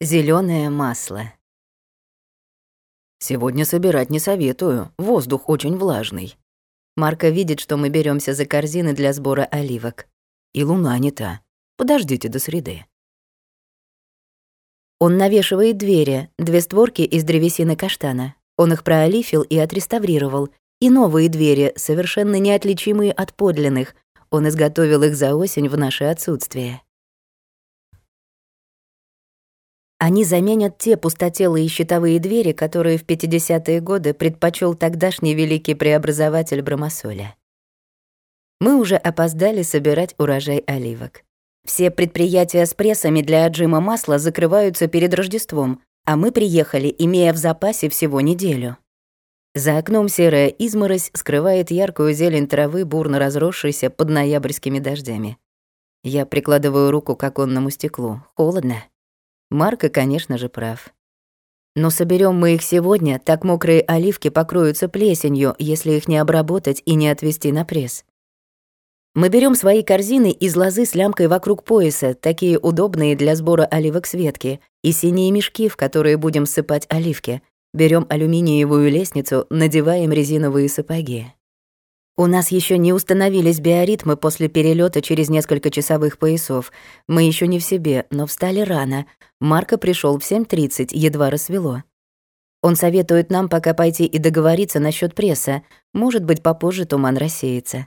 Зеленое масло. Сегодня собирать не советую, воздух очень влажный. Марка видит, что мы беремся за корзины для сбора оливок. И луна не та. Подождите до среды. Он навешивает двери, две створки из древесины каштана. Он их проолифил и отреставрировал. И новые двери, совершенно неотличимые от подлинных. Он изготовил их за осень в наше отсутствие. Они заменят те пустотелые щитовые двери, которые в 50-е годы предпочел тогдашний великий преобразователь Бромосоля. Мы уже опоздали собирать урожай оливок. Все предприятия с прессами для отжима масла закрываются перед Рождеством, а мы приехали, имея в запасе всего неделю. За окном серая изморозь скрывает яркую зелень травы, бурно разросшейся под ноябрьскими дождями. Я прикладываю руку к оконному стеклу. Холодно. Марко, конечно же, прав. Но соберем мы их сегодня, так мокрые оливки покроются плесенью, если их не обработать и не отвезти на пресс. Мы берем свои корзины из лозы с лямкой вокруг пояса, такие удобные для сбора оливок с ветки, и синие мешки, в которые будем сыпать оливки. Берем алюминиевую лестницу, надеваем резиновые сапоги. У нас еще не установились биоритмы после перелета через несколько часовых поясов. Мы еще не в себе, но встали рано. Марко пришел в 7.30, едва рассвело. Он советует нам пока пойти и договориться насчет пресса. Может быть, попозже туман рассеется.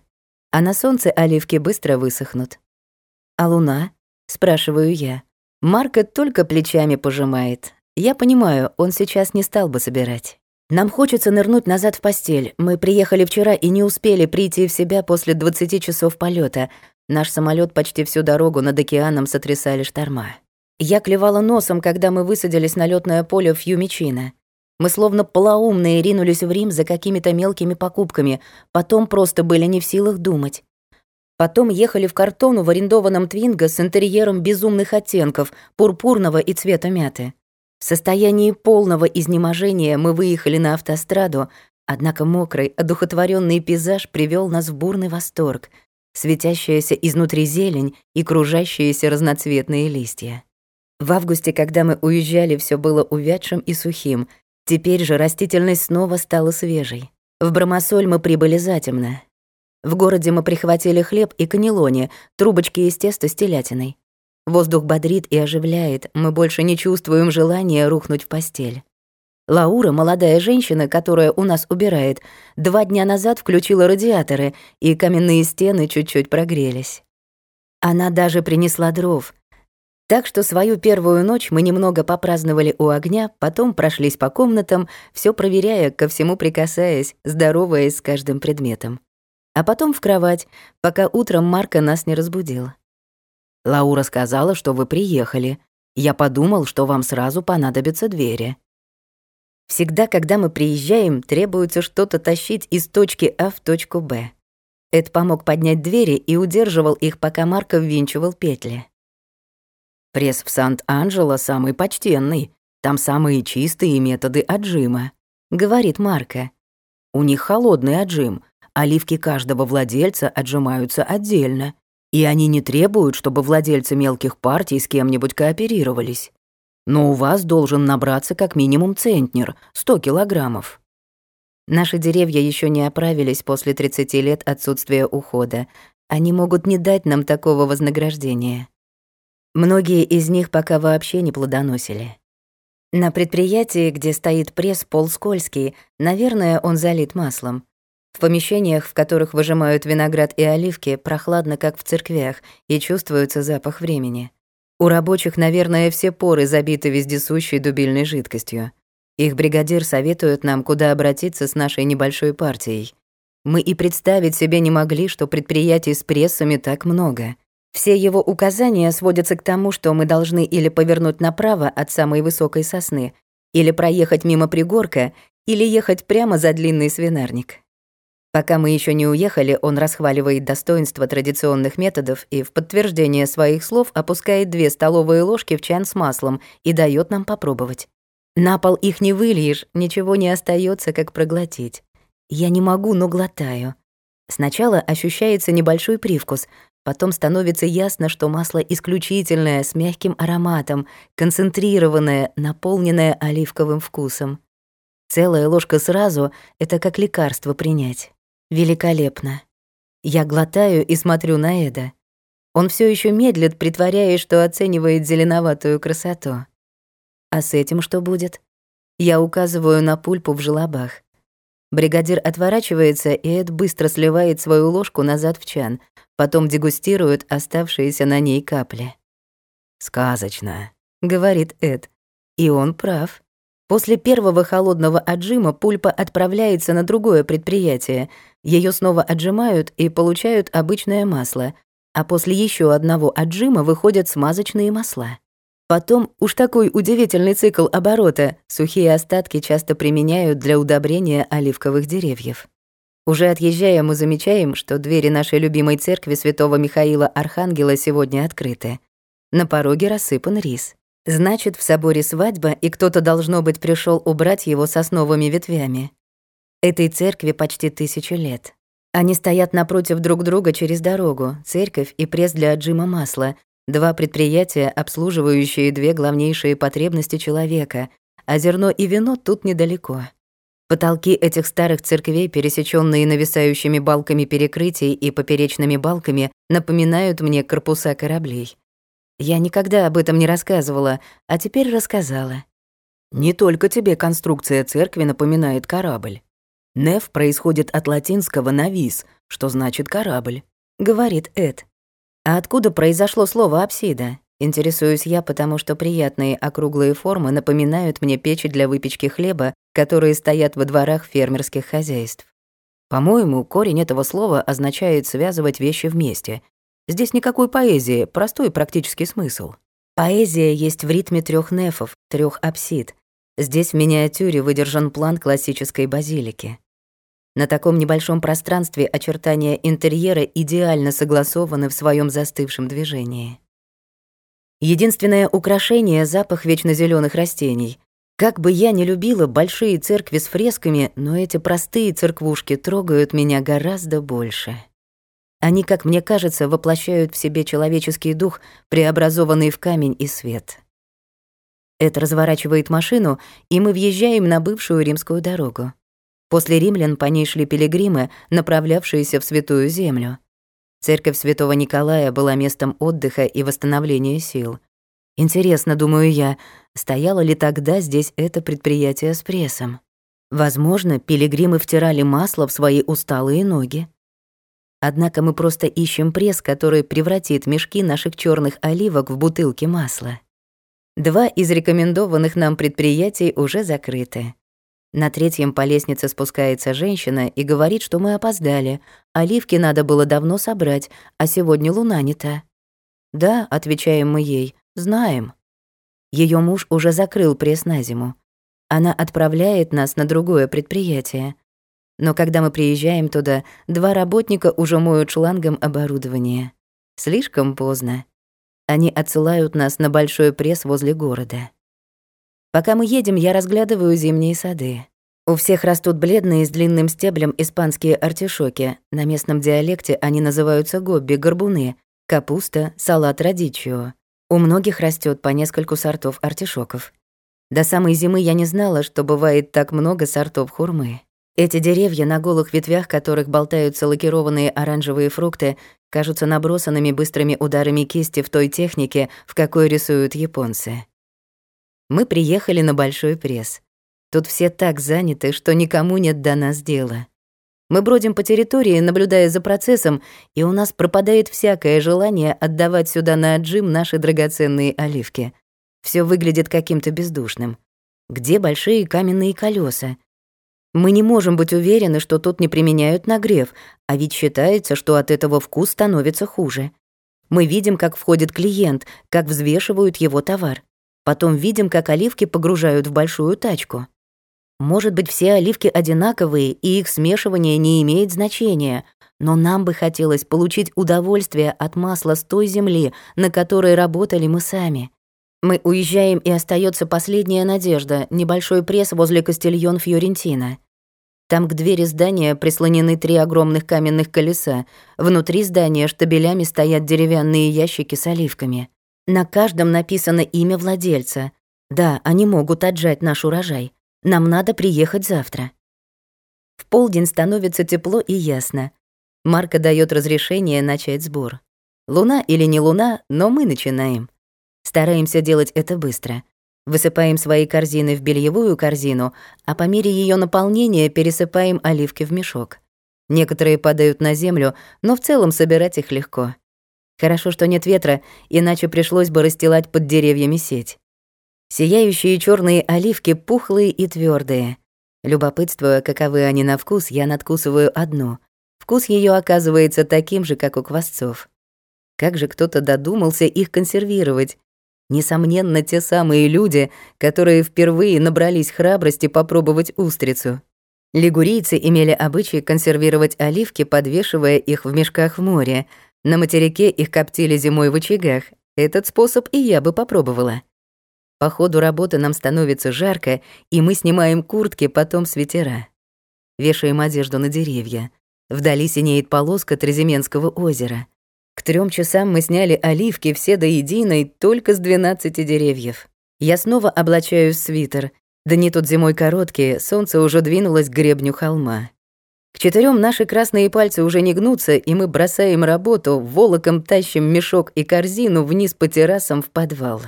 А на солнце оливки быстро высохнут. «А луна?» — спрашиваю я. Марко только плечами пожимает. Я понимаю, он сейчас не стал бы собирать. Нам хочется нырнуть назад в постель. Мы приехали вчера и не успели прийти в себя после 20 часов полета. Наш самолет почти всю дорогу над океаном сотрясали шторма. Я клевала носом, когда мы высадились на лётное поле в Фьюмичино. Мы словно полоумные ринулись в Рим за какими-то мелкими покупками, потом просто были не в силах думать. Потом ехали в картону в арендованном Твинго с интерьером безумных оттенков, пурпурного и цвета мяты. В состоянии полного изнеможения мы выехали на автостраду, однако мокрый, одухотворенный пейзаж привел нас в бурный восторг, светящаяся изнутри зелень и кружащиеся разноцветные листья. В августе, когда мы уезжали, все было увядшим и сухим, теперь же растительность снова стала свежей. В Бромосоль мы прибыли затемно. В городе мы прихватили хлеб и канелони, трубочки из теста с телятиной. Воздух бодрит и оживляет, мы больше не чувствуем желания рухнуть в постель. Лаура, молодая женщина, которая у нас убирает, два дня назад включила радиаторы, и каменные стены чуть-чуть прогрелись. Она даже принесла дров. Так что свою первую ночь мы немного попраздновали у огня, потом прошлись по комнатам, все проверяя, ко всему прикасаясь, здороваясь с каждым предметом. А потом в кровать, пока утром Марка нас не разбудила. Лаура сказала, что вы приехали. Я подумал, что вам сразу понадобятся двери. Всегда, когда мы приезжаем, требуется что-то тащить из точки А в точку Б. Эд помог поднять двери и удерживал их, пока Марко ввинчивал петли. Пресс в Сант-Анджело самый почтенный. Там самые чистые методы отжима, говорит Марко. У них холодный отжим. Оливки каждого владельца отжимаются отдельно. И они не требуют, чтобы владельцы мелких партий с кем-нибудь кооперировались. Но у вас должен набраться как минимум центнер, 100 килограммов. Наши деревья еще не оправились после 30 лет отсутствия ухода. Они могут не дать нам такого вознаграждения. Многие из них пока вообще не плодоносили. На предприятии, где стоит пресс, пол скользкий, наверное, он залит маслом. В помещениях, в которых выжимают виноград и оливки, прохладно, как в церквях, и чувствуется запах времени. У рабочих, наверное, все поры забиты вездесущей дубильной жидкостью. Их бригадир советует нам, куда обратиться с нашей небольшой партией. Мы и представить себе не могли, что предприятий с прессами так много. Все его указания сводятся к тому, что мы должны или повернуть направо от самой высокой сосны, или проехать мимо пригорка, или ехать прямо за длинный свинарник. Пока мы еще не уехали, он расхваливает достоинство традиционных методов и в подтверждение своих слов опускает две столовые ложки в чан с маслом и дает нам попробовать. На пол их не выльешь, ничего не остается, как проглотить. Я не могу, но глотаю. Сначала ощущается небольшой привкус, Потом становится ясно, что масло исключительное, с мягким ароматом, концентрированное, наполненное оливковым вкусом. Целая ложка сразу — это как лекарство принять. Великолепно. Я глотаю и смотрю на Эда. Он все еще медлит, притворяясь, что оценивает зеленоватую красоту. А с этим что будет? Я указываю на пульпу в желобах. Бригадир отворачивается, и Эд быстро сливает свою ложку назад в чан, потом дегустирует оставшиеся на ней капли. «Сказочно», — говорит Эд. И он прав. После первого холодного отжима пульпа отправляется на другое предприятие. Ее снова отжимают и получают обычное масло, а после еще одного отжима выходят смазочные масла. Потом уж такой удивительный цикл оборота сухие остатки часто применяют для удобрения оливковых деревьев. Уже отъезжая, мы замечаем, что двери нашей любимой церкви святого Михаила Архангела сегодня открыты. На пороге рассыпан рис. Значит, в соборе свадьба, и кто-то, должно быть, пришел убрать его сосновыми ветвями. Этой церкви почти тысячу лет. Они стоят напротив друг друга через дорогу, церковь и пресс для отжима масла, два предприятия, обслуживающие две главнейшие потребности человека, а зерно и вино тут недалеко. Потолки этих старых церквей, пересеченные нависающими балками перекрытий и поперечными балками, напоминают мне корпуса кораблей. Я никогда об этом не рассказывала, а теперь рассказала. Не только тебе конструкция церкви напоминает корабль. Неф происходит от латинского «навис», что значит «корабль», — говорит Эд. А откуда произошло слово «апсида»? Интересуюсь я, потому что приятные округлые формы напоминают мне печи для выпечки хлеба, которые стоят во дворах фермерских хозяйств. По-моему, корень этого слова означает связывать вещи вместе. Здесь никакой поэзии, простой практический смысл. Поэзия есть в ритме трех нефов, трех апсид, Здесь в миниатюре выдержан план классической базилики. На таком небольшом пространстве очертания интерьера идеально согласованы в своем застывшем движении. Единственное украшение — запах вечно зеленых растений. Как бы я ни любила большие церкви с фресками, но эти простые церквушки трогают меня гораздо больше. Они, как мне кажется, воплощают в себе человеческий дух, преобразованный в камень и свет. Это разворачивает машину, и мы въезжаем на бывшую римскую дорогу. После римлян по ней шли пилигримы, направлявшиеся в Святую Землю. Церковь Святого Николая была местом отдыха и восстановления сил. Интересно, думаю я, стояло ли тогда здесь это предприятие с прессом? Возможно, пилигримы втирали масло в свои усталые ноги. Однако мы просто ищем пресс, который превратит мешки наших черных оливок в бутылки масла. Два из рекомендованных нам предприятий уже закрыты. На третьем по лестнице спускается женщина и говорит, что мы опоздали. Оливки надо было давно собрать, а сегодня луна не та. «Да», — отвечаем мы ей, — «знаем». Ее муж уже закрыл пресс на зиму. Она отправляет нас на другое предприятие. Но когда мы приезжаем туда, два работника уже моют шлангом оборудование. Слишком поздно. Они отсылают нас на большой пресс возле города. Пока мы едем, я разглядываю зимние сады. У всех растут бледные с длинным стеблем испанские артишоки. На местном диалекте они называются гобби, горбуны, капуста, салат радичио. У многих растет по нескольку сортов артишоков. До самой зимы я не знала, что бывает так много сортов хурмы. Эти деревья, на голых ветвях которых болтаются лакированные оранжевые фрукты, кажутся набросанными быстрыми ударами кисти в той технике, в какой рисуют японцы. Мы приехали на большой пресс. Тут все так заняты, что никому нет до нас дела. Мы бродим по территории, наблюдая за процессом, и у нас пропадает всякое желание отдавать сюда на отжим наши драгоценные оливки. Все выглядит каким-то бездушным. Где большие каменные колеса? Мы не можем быть уверены, что тут не применяют нагрев, а ведь считается, что от этого вкус становится хуже. Мы видим, как входит клиент, как взвешивают его товар. Потом видим, как оливки погружают в большую тачку. Может быть, все оливки одинаковые, и их смешивание не имеет значения, но нам бы хотелось получить удовольствие от масла с той земли, на которой работали мы сами. Мы уезжаем, и остается последняя надежда — небольшой пресс возле Кастильон Фьорентина. Там к двери здания прислонены три огромных каменных колеса. Внутри здания штабелями стоят деревянные ящики с оливками. На каждом написано имя владельца. Да, они могут отжать наш урожай. Нам надо приехать завтра. В полдень становится тепло и ясно. Марка дает разрешение начать сбор. Луна или не луна, но мы начинаем. Стараемся делать это быстро. Высыпаем свои корзины в бельевую корзину, а по мере ее наполнения пересыпаем оливки в мешок. Некоторые падают на землю, но в целом собирать их легко. Хорошо, что нет ветра, иначе пришлось бы расстилать под деревьями сеть. Сияющие черные оливки пухлые и твердые. Любопытствуя, каковы они на вкус, я надкусываю одну. Вкус ее оказывается таким же, как у квасцов. Как же кто-то додумался их консервировать? Несомненно, те самые люди, которые впервые набрались храбрости попробовать устрицу. Лигурийцы имели обычай консервировать оливки, подвешивая их в мешках в море. На материке их коптили зимой в очагах. Этот способ и я бы попробовала. По ходу работы нам становится жарко, и мы снимаем куртки, потом свитера. Вешаем одежду на деревья. Вдали синеет полоска Треземенского озера. К трем часам мы сняли оливки все до единой только с 12 деревьев. Я снова облачаю свитер. Дни тут зимой короткие, солнце уже двинулось к гребню холма. К четырем наши красные пальцы уже не гнутся, и мы бросаем работу, волоком тащим мешок и корзину вниз по террасам в подвал.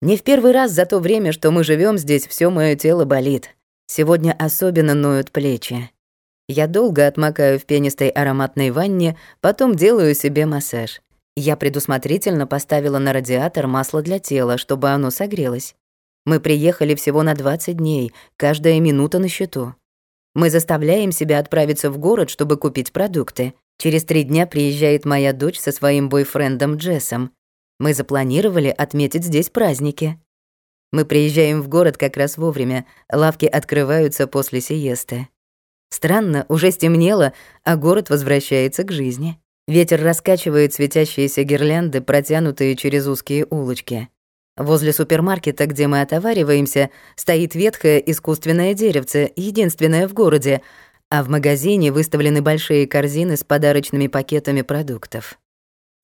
Не в первый раз за то время, что мы живем здесь, все мое тело болит. Сегодня особенно ноют плечи. Я долго отмокаю в пенистой ароматной ванне, потом делаю себе массаж. Я предусмотрительно поставила на радиатор масло для тела, чтобы оно согрелось. Мы приехали всего на 20 дней, каждая минута на счету. Мы заставляем себя отправиться в город, чтобы купить продукты. Через три дня приезжает моя дочь со своим бойфрендом Джессом. Мы запланировали отметить здесь праздники. Мы приезжаем в город как раз вовремя, лавки открываются после сиесты. Странно, уже стемнело, а город возвращается к жизни. Ветер раскачивает светящиеся гирлянды, протянутые через узкие улочки. Возле супермаркета, где мы отовариваемся, стоит ветхое искусственное деревце, единственное в городе, а в магазине выставлены большие корзины с подарочными пакетами продуктов.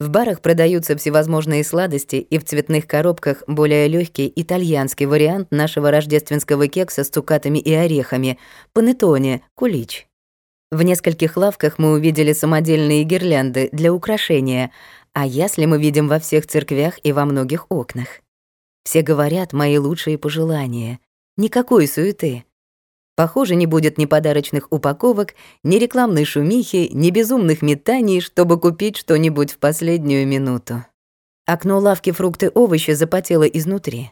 В барах продаются всевозможные сладости, и в цветных коробках более легкий итальянский вариант нашего рождественского кекса с цукатами и орехами — панеттоне, кулич. В нескольких лавках мы увидели самодельные гирлянды для украшения, а ясли мы видим во всех церквях и во многих окнах. Все говорят мои лучшие пожелания. Никакой суеты. Похоже, не будет ни подарочных упаковок, ни рекламной шумихи, ни безумных метаний, чтобы купить что-нибудь в последнюю минуту. Окно лавки фрукты-овощи запотело изнутри.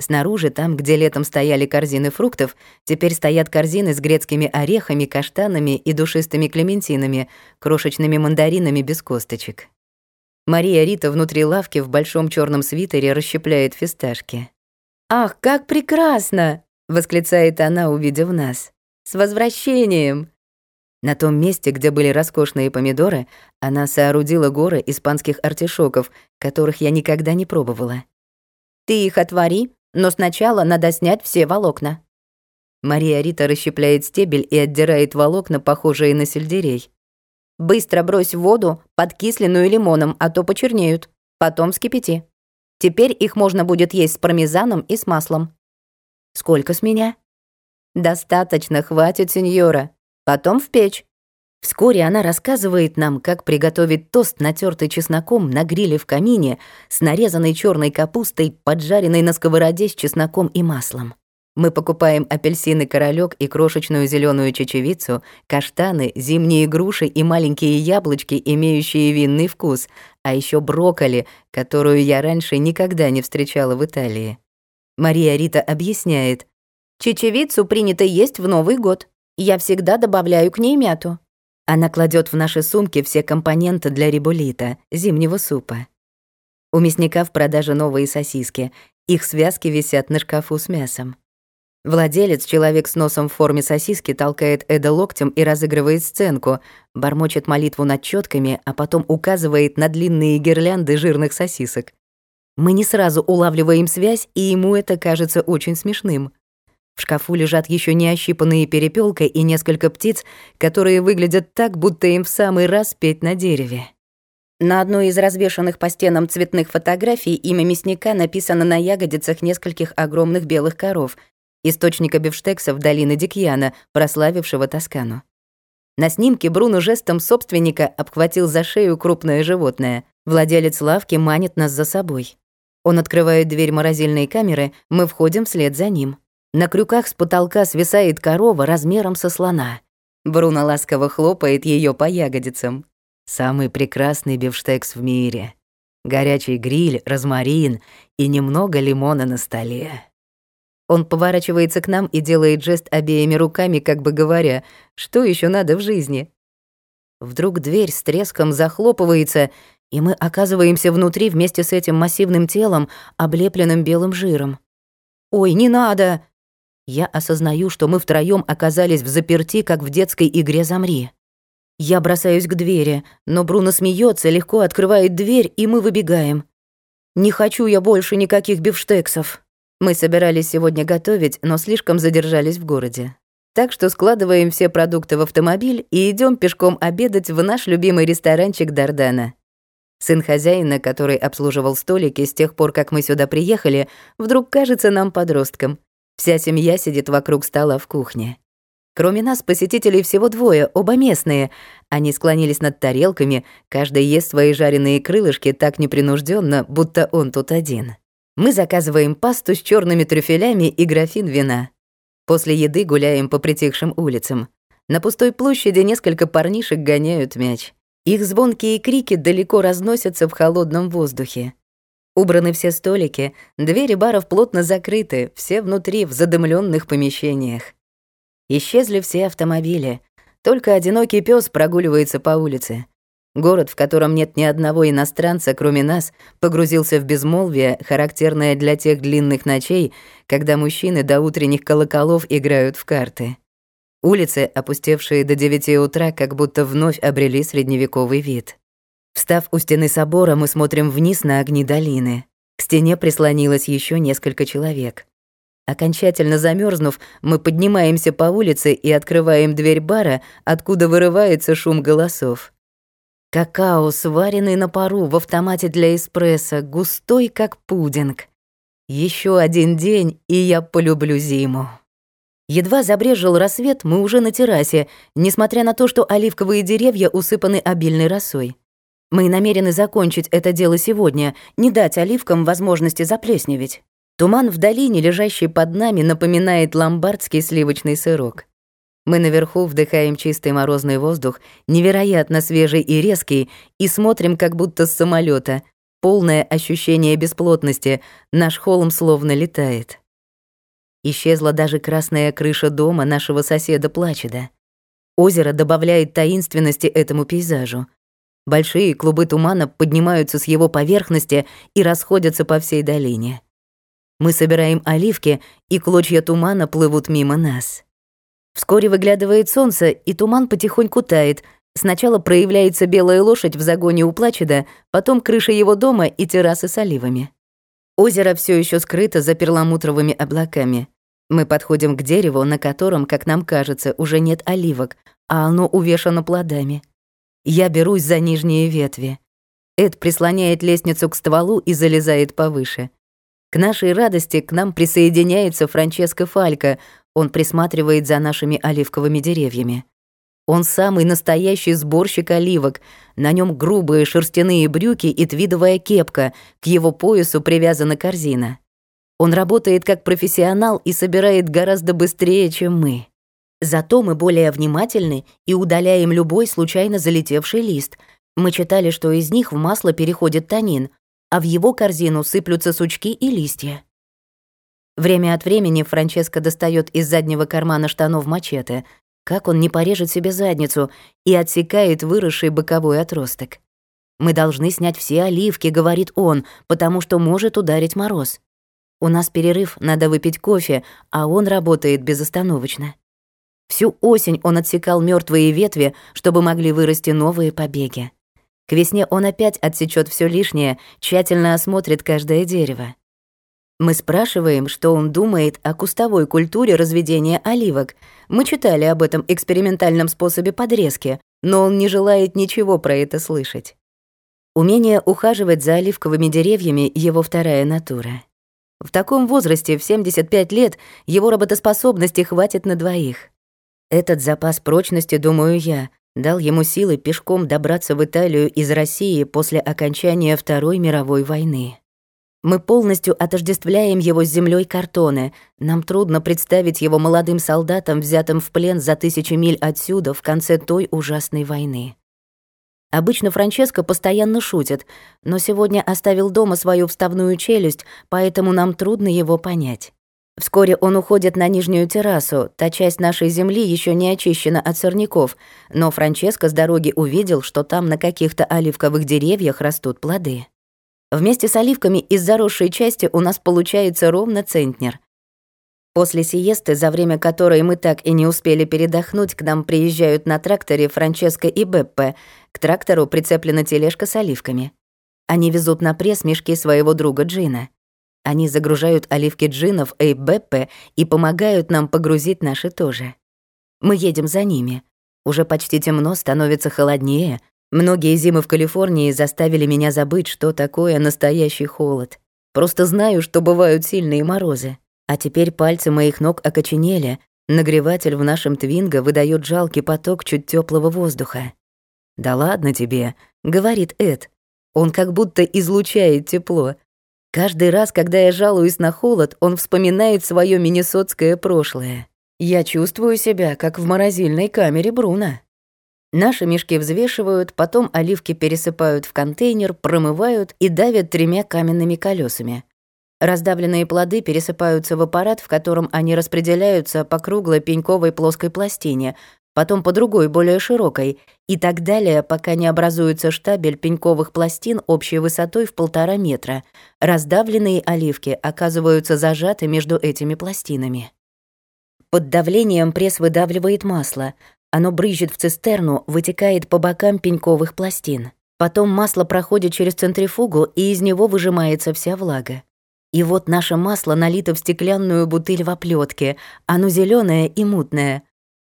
Снаружи, там, где летом стояли корзины фруктов, теперь стоят корзины с грецкими орехами, каштанами и душистыми клементинами, крошечными мандаринами без косточек. Мария Рита внутри лавки в большом черном свитере расщепляет фисташки. «Ах, как прекрасно!» — восклицает она, увидев нас. «С возвращением!» На том месте, где были роскошные помидоры, она соорудила горы испанских артишоков, которых я никогда не пробовала. «Ты их отвори, но сначала надо снять все волокна». Мария Рита расщепляет стебель и отдирает волокна, похожие на сельдерей. «Быстро брось в воду, подкисленную лимоном, а то почернеют. Потом вскипяти. Теперь их можно будет есть с пармезаном и с маслом. Сколько с меня? Достаточно, хватит, сеньора. Потом в печь. Вскоре она рассказывает нам, как приготовить тост, натертый чесноком на гриле в камине, с нарезанной черной капустой, поджаренной на сковороде с чесноком и маслом. Мы покупаем апельсины королек и крошечную зеленую чечевицу, каштаны, зимние груши и маленькие яблочки, имеющие винный вкус, а еще брокколи, которую я раньше никогда не встречала в Италии. Мария Рита объясняет. «Чечевицу принято есть в Новый год. Я всегда добавляю к ней мяту». Она кладет в наши сумки все компоненты для риболита, зимнего супа. У мясника в продаже новые сосиски. Их связки висят на шкафу с мясом. Владелец, человек с носом в форме сосиски, толкает Эда локтем и разыгрывает сценку, бормочет молитву над четками, а потом указывает на длинные гирлянды жирных сосисок. Мы не сразу улавливаем связь, и ему это кажется очень смешным. В шкафу лежат еще не ощипанные перепелка и несколько птиц, которые выглядят так, будто им в самый раз петь на дереве. На одной из развешанных по стенам цветных фотографий имя мясника написано на ягодицах нескольких огромных белых коров, источника бифштексов долины Дикьяна, прославившего Тоскану. На снимке Бруно жестом собственника обхватил за шею крупное животное. Владелец лавки манит нас за собой. Он открывает дверь морозильной камеры, мы входим вслед за ним. На крюках с потолка свисает корова размером со слона. Бруно ласково хлопает ее по ягодицам. Самый прекрасный бифштекс в мире. Горячий гриль, розмарин и немного лимона на столе. Он поворачивается к нам и делает жест обеими руками, как бы говоря, что еще надо в жизни. Вдруг дверь с треском захлопывается, и мы оказываемся внутри вместе с этим массивным телом, облепленным белым жиром. «Ой, не надо!» Я осознаю, что мы втроём оказались в заперти, как в детской игре «Замри». Я бросаюсь к двери, но Бруно смеется, легко открывает дверь, и мы выбегаем. «Не хочу я больше никаких бифштексов». Мы собирались сегодня готовить, но слишком задержались в городе. Так что складываем все продукты в автомобиль и идем пешком обедать в наш любимый ресторанчик Дардана. Сын хозяина, который обслуживал столики с тех пор, как мы сюда приехали, вдруг кажется нам подростком. Вся семья сидит вокруг стола в кухне. Кроме нас, посетителей всего двое, оба местные. Они склонились над тарелками, каждый ест свои жареные крылышки так непринужденно, будто он тут один. Мы заказываем пасту с черными трюфелями и графин вина. После еды гуляем по притихшим улицам. На пустой площади несколько парнишек гоняют мяч. Их звонкие крики далеко разносятся в холодном воздухе. Убраны все столики, двери баров плотно закрыты, все внутри в задымленных помещениях. Исчезли все автомобили. Только одинокий пес прогуливается по улице. Город, в котором нет ни одного иностранца, кроме нас, погрузился в безмолвие, характерное для тех длинных ночей, когда мужчины до утренних колоколов играют в карты. Улицы, опустевшие до девяти утра, как будто вновь обрели средневековый вид. Встав у стены собора, мы смотрим вниз на огни долины. К стене прислонилось еще несколько человек. Окончательно замерзнув, мы поднимаемся по улице и открываем дверь бара, откуда вырывается шум голосов. Какао, сваренный на пару в автомате для эспрессо, густой как пудинг. Еще один день, и я полюблю зиму. Едва забрежил рассвет, мы уже на террасе, несмотря на то, что оливковые деревья усыпаны обильной росой. Мы намерены закончить это дело сегодня, не дать оливкам возможности заплесневеть. Туман в долине, лежащий под нами, напоминает ломбардский сливочный сырок. Мы наверху вдыхаем чистый морозный воздух, невероятно свежий и резкий, и смотрим как будто с самолета. Полное ощущение бесплотности, наш холм словно летает. Исчезла даже красная крыша дома нашего соседа Плачеда. Озеро добавляет таинственности этому пейзажу. Большие клубы тумана поднимаются с его поверхности и расходятся по всей долине. Мы собираем оливки, и клочья тумана плывут мимо нас. Вскоре выглядывает солнце, и туман потихоньку тает. Сначала проявляется белая лошадь в загоне у Плачеда, потом крыша его дома и террасы с оливами. Озеро все еще скрыто за перламутровыми облаками. Мы подходим к дереву, на котором, как нам кажется, уже нет оливок, а оно увешано плодами. Я берусь за нижние ветви. Эд прислоняет лестницу к стволу и залезает повыше. К нашей радости к нам присоединяется Франческо Фалько. Он присматривает за нашими оливковыми деревьями. Он самый настоящий сборщик оливок. На нем грубые шерстяные брюки и твидовая кепка. К его поясу привязана корзина. Он работает как профессионал и собирает гораздо быстрее, чем мы. Зато мы более внимательны и удаляем любой случайно залетевший лист. Мы читали, что из них в масло переходит танин, а в его корзину сыплются сучки и листья. Время от времени Франческо достает из заднего кармана штанов мачете, как он не порежет себе задницу, и отсекает выросший боковой отросток. «Мы должны снять все оливки», — говорит он, «потому что может ударить мороз». У нас перерыв, надо выпить кофе, а он работает безостановочно. Всю осень он отсекал мертвые ветви, чтобы могли вырасти новые побеги. К весне он опять отсечет все лишнее, тщательно осмотрит каждое дерево. Мы спрашиваем, что он думает о кустовой культуре разведения оливок. Мы читали об этом экспериментальном способе подрезки, но он не желает ничего про это слышать. Умение ухаживать за оливковыми деревьями — его вторая натура. В таком возрасте, в 75 лет, его работоспособности хватит на двоих. Этот запас прочности, думаю я, дал ему силы пешком добраться в Италию из России после окончания Второй мировой войны. Мы полностью отождествляем его с землей картоны. Нам трудно представить его молодым солдатом, взятым в плен за тысячи миль отсюда в конце той ужасной войны. Обычно Франческо постоянно шутит, но сегодня оставил дома свою вставную челюсть, поэтому нам трудно его понять. Вскоре он уходит на нижнюю террасу, та часть нашей земли еще не очищена от сорняков, но Франческо с дороги увидел, что там на каких-то оливковых деревьях растут плоды. Вместе с оливками из заросшей части у нас получается ровно центнер. После сиесты, за время которой мы так и не успели передохнуть, к нам приезжают на тракторе Франческо и Беппе. К трактору прицеплена тележка с оливками. Они везут на пресс мешки своего друга Джина. Они загружают оливки Джинов и Беппе и помогают нам погрузить наши тоже. Мы едем за ними. Уже почти темно, становится холоднее. Многие зимы в Калифорнии заставили меня забыть, что такое настоящий холод. Просто знаю, что бывают сильные морозы. А теперь пальцы моих ног окоченели, нагреватель в нашем твинго выдает жалкий поток чуть теплого воздуха. «Да ладно тебе», — говорит Эд. Он как будто излучает тепло. Каждый раз, когда я жалуюсь на холод, он вспоминает свое миннесотское прошлое. Я чувствую себя, как в морозильной камере Бруна. Наши мешки взвешивают, потом оливки пересыпают в контейнер, промывают и давят тремя каменными колесами. Раздавленные плоды пересыпаются в аппарат, в котором они распределяются по круглой пеньковой плоской пластине, потом по другой, более широкой, и так далее, пока не образуется штабель пеньковых пластин общей высотой в полтора метра. Раздавленные оливки оказываются зажаты между этими пластинами. Под давлением пресс выдавливает масло. Оно брызжет в цистерну, вытекает по бокам пеньковых пластин. Потом масло проходит через центрифугу, и из него выжимается вся влага. И вот наше масло налито в стеклянную бутыль в оплетке. Оно зеленое и мутное.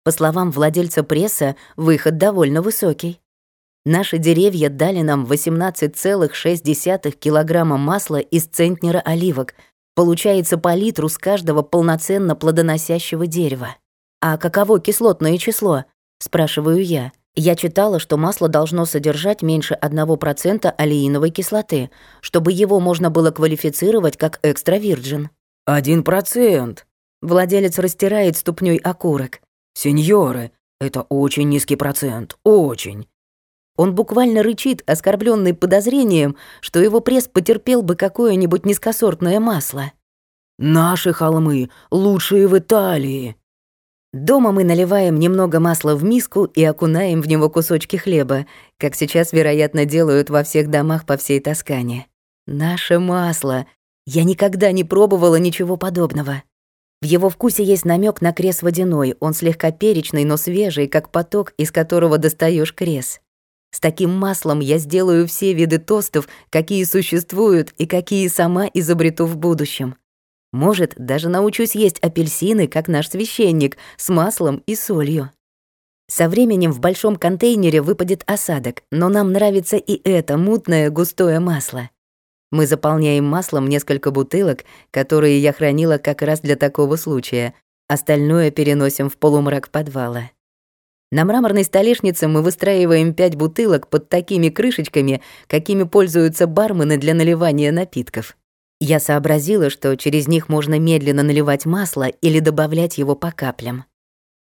По словам владельца пресса, выход довольно высокий. Наши деревья дали нам 18,6 килограмма масла из центнера оливок. Получается по литру с каждого полноценно плодоносящего дерева. А каково кислотное число? Спрашиваю я. Я читала, что масло должно содержать меньше 1% алииновой кислоты, чтобы его можно было квалифицировать как экстравирджин. «Один процент». Владелец растирает ступней окурок. «Сеньоры, это очень низкий процент, очень». Он буквально рычит, оскорбленный подозрением, что его пресс потерпел бы какое-нибудь низкосортное масло. «Наши холмы лучшие в Италии», Дома мы наливаем немного масла в миску и окунаем в него кусочки хлеба, как сейчас, вероятно, делают во всех домах по всей Тоскане. Наше масло. Я никогда не пробовала ничего подобного. В его вкусе есть намек на крес водяной, он слегка перечный, но свежий, как поток, из которого достаешь крес. С таким маслом я сделаю все виды тостов, какие существуют и какие сама изобрету в будущем. Может, даже научусь есть апельсины, как наш священник, с маслом и солью. Со временем в большом контейнере выпадет осадок, но нам нравится и это мутное густое масло. Мы заполняем маслом несколько бутылок, которые я хранила как раз для такого случая. Остальное переносим в полумрак подвала. На мраморной столешнице мы выстраиваем пять бутылок под такими крышечками, какими пользуются бармены для наливания напитков. Я сообразила, что через них можно медленно наливать масло или добавлять его по каплям.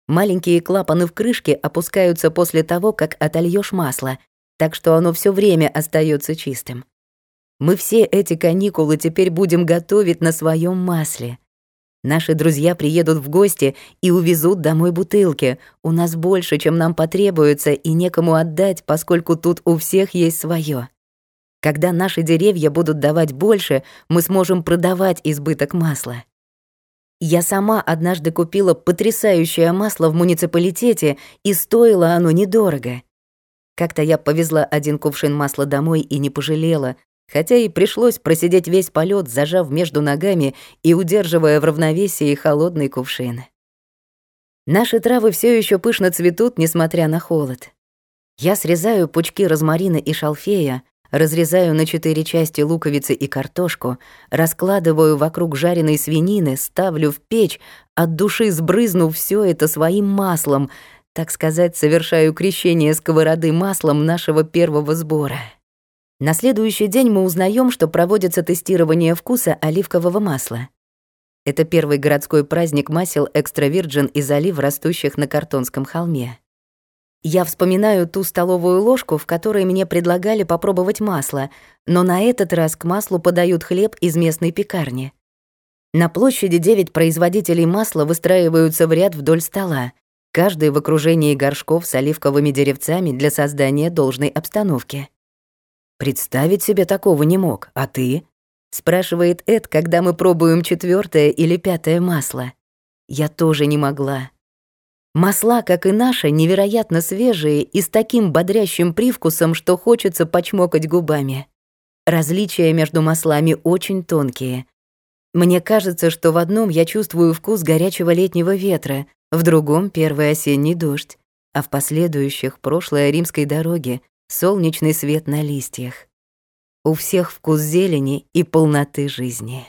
Маленькие клапаны в крышке опускаются после того, как отольешь масло, так что оно все время остается чистым. Мы все эти каникулы теперь будем готовить на своем масле. Наши друзья приедут в гости и увезут домой бутылки. У нас больше, чем нам потребуется, и некому отдать, поскольку тут у всех есть свое. Когда наши деревья будут давать больше, мы сможем продавать избыток масла. Я сама однажды купила потрясающее масло в муниципалитете, и стоило оно недорого. Как-то я повезла один кувшин масла домой и не пожалела. хотя и пришлось просидеть весь полет, зажав между ногами и удерживая в равновесии холодный кувшин. Наши травы все еще пышно цветут, несмотря на холод. Я срезаю пучки розмарина и шалфея, разрезаю на четыре части луковицы и картошку, раскладываю вокруг жареной свинины, ставлю в печь, от души сбрызнув все это своим маслом, так сказать, совершаю крещение сковороды маслом нашего первого сбора. На следующий день мы узнаем, что проводится тестирование вкуса оливкового масла. Это первый городской праздник масел экстравирджин из олив, растущих на Картонском холме. Я вспоминаю ту столовую ложку, в которой мне предлагали попробовать масло, но на этот раз к маслу подают хлеб из местной пекарни. На площади девять производителей масла выстраиваются в ряд вдоль стола, каждый в окружении горшков с оливковыми деревцами для создания должной обстановки. Представить себе такого не мог, а ты? Спрашивает Эд, когда мы пробуем четвертое или пятое масло. Я тоже не могла. Масла, как и наши, невероятно свежие и с таким бодрящим привкусом, что хочется почмокать губами. Различия между маслами очень тонкие. Мне кажется, что в одном я чувствую вкус горячего летнего ветра, в другом — первый осенний дождь, а в последующих — прошлое римской дороги, солнечный свет на листьях. У всех вкус зелени и полноты жизни.